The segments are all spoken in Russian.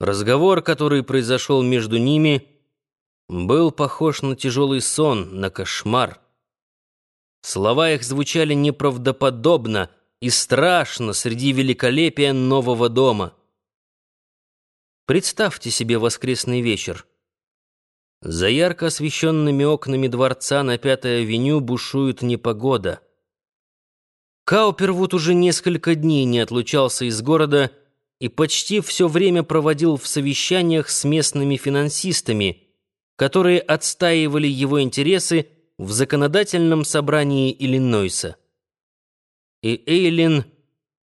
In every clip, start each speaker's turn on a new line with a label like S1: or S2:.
S1: Разговор, который произошел между ними, был похож на тяжелый сон, на кошмар. Слова их звучали неправдоподобно и страшно среди великолепия нового дома. Представьте себе воскресный вечер. За ярко освещенными окнами дворца на Пятой авеню бушует непогода. Каупервуд уже несколько дней не отлучался из города и почти все время проводил в совещаниях с местными финансистами, которые отстаивали его интересы в законодательном собрании Иллинойса. И Эйлин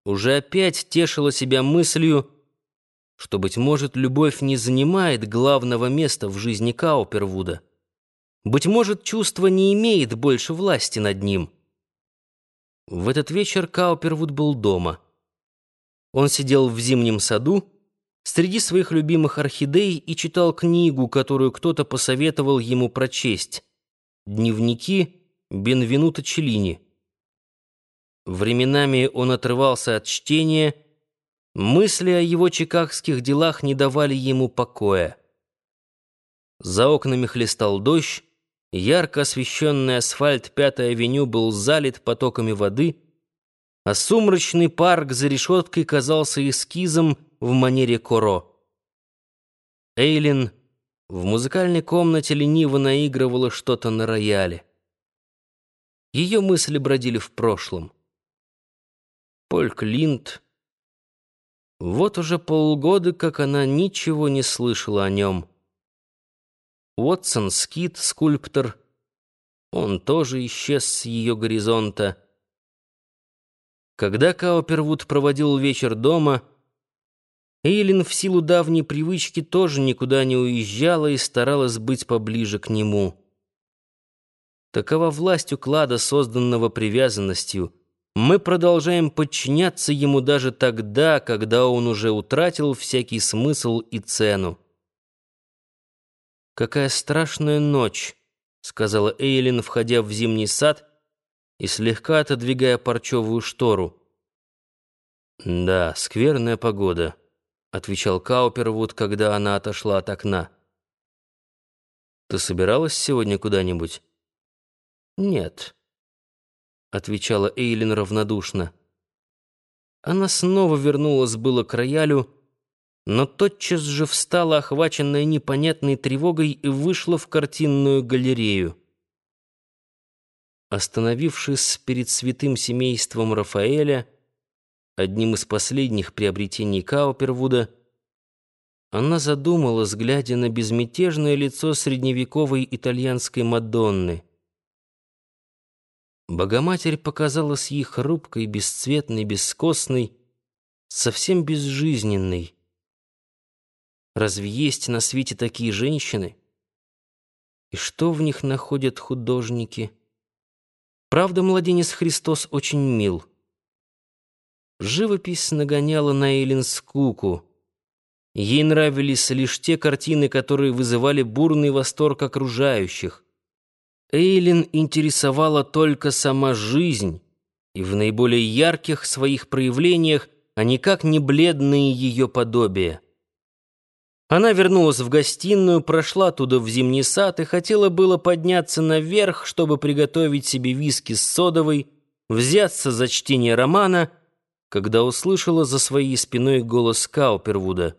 S1: уже опять тешила себя мыслью, что, быть может, любовь не занимает главного места в жизни Каупервуда. Быть может, чувство не имеет больше власти над ним. В этот вечер Каупервуд был дома. Он сидел в зимнем саду среди своих любимых орхидей и читал книгу, которую кто-то посоветовал ему прочесть. Дневники Бенвенуто Челлини. Временами он отрывался от чтения, мысли о его чикагских делах не давали ему покоя. За окнами хлестал дождь, ярко освещенный асфальт Пятой авеню был залит потоками воды — а сумрачный парк за решеткой казался эскизом в манере Коро. Эйлин в музыкальной комнате лениво наигрывала что-то на рояле. Ее мысли бродили в прошлом. Поль Клинт. Вот уже полгода, как она ничего не слышала о нем. Уотсон Скит, скульптор. Он тоже исчез с ее горизонта. Когда Каупервуд проводил вечер дома, Эйлин в силу давней привычки тоже никуда не уезжала и старалась быть поближе к нему. Такова власть уклада, созданного привязанностью. Мы продолжаем подчиняться ему даже тогда, когда он уже утратил всякий смысл и цену. «Какая страшная ночь», — сказала Эйлин, входя в зимний сад — и слегка отодвигая парчевую штору. «Да, скверная погода», — отвечал Каупервуд, когда она отошла от окна. «Ты собиралась сегодня куда-нибудь?» «Нет», — отвечала Эйлин равнодушно. Она снова вернулась было к роялю, но тотчас же встала, охваченная непонятной тревогой, и вышла в картинную галерею. Остановившись перед святым семейством Рафаэля, одним из последних приобретений Каупервуда, она задумалась, глядя на безмятежное лицо средневековой итальянской Мадонны. Богоматерь показалась ей хрупкой, бесцветной, бескостной, совсем безжизненной. Разве есть на свете такие женщины? И что в них находят художники? Правда, младенец Христос очень мил. Живопись нагоняла на Эйлин скуку. Ей нравились лишь те картины, которые вызывали бурный восторг окружающих. Эйлин интересовала только сама жизнь, и в наиболее ярких своих проявлениях, а никак не бледные ее подобия. Она вернулась в гостиную, прошла туда в зимний сад и хотела было подняться наверх, чтобы приготовить себе виски с содовой, взяться за чтение романа, когда услышала за своей спиной голос Каупервуда.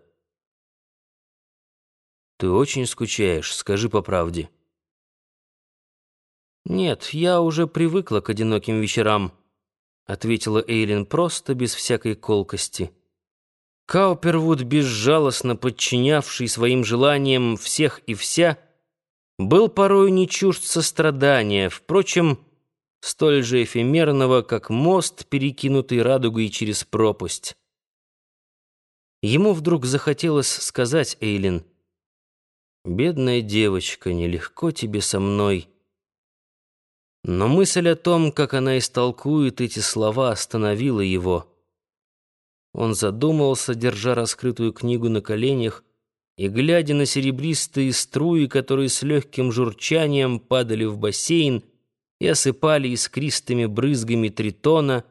S1: «Ты очень скучаешь, скажи по правде». «Нет, я уже привыкла к одиноким вечерам», — ответила Эйлин просто, без всякой колкости. Каупервуд, безжалостно подчинявший своим желаниям всех и вся, был порой не чужд сострадания, впрочем, столь же эфемерного, как мост, перекинутый радугой через пропасть. Ему вдруг захотелось сказать Эйлин, «Бедная девочка, нелегко тебе со мной». Но мысль о том, как она истолкует эти слова, остановила его. Он задумался, держа раскрытую книгу на коленях и глядя на серебристые струи, которые с легким журчанием падали в бассейн и осыпали искристыми брызгами тритона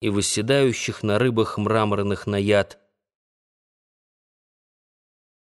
S1: и восседающих на рыбах мраморных наяд.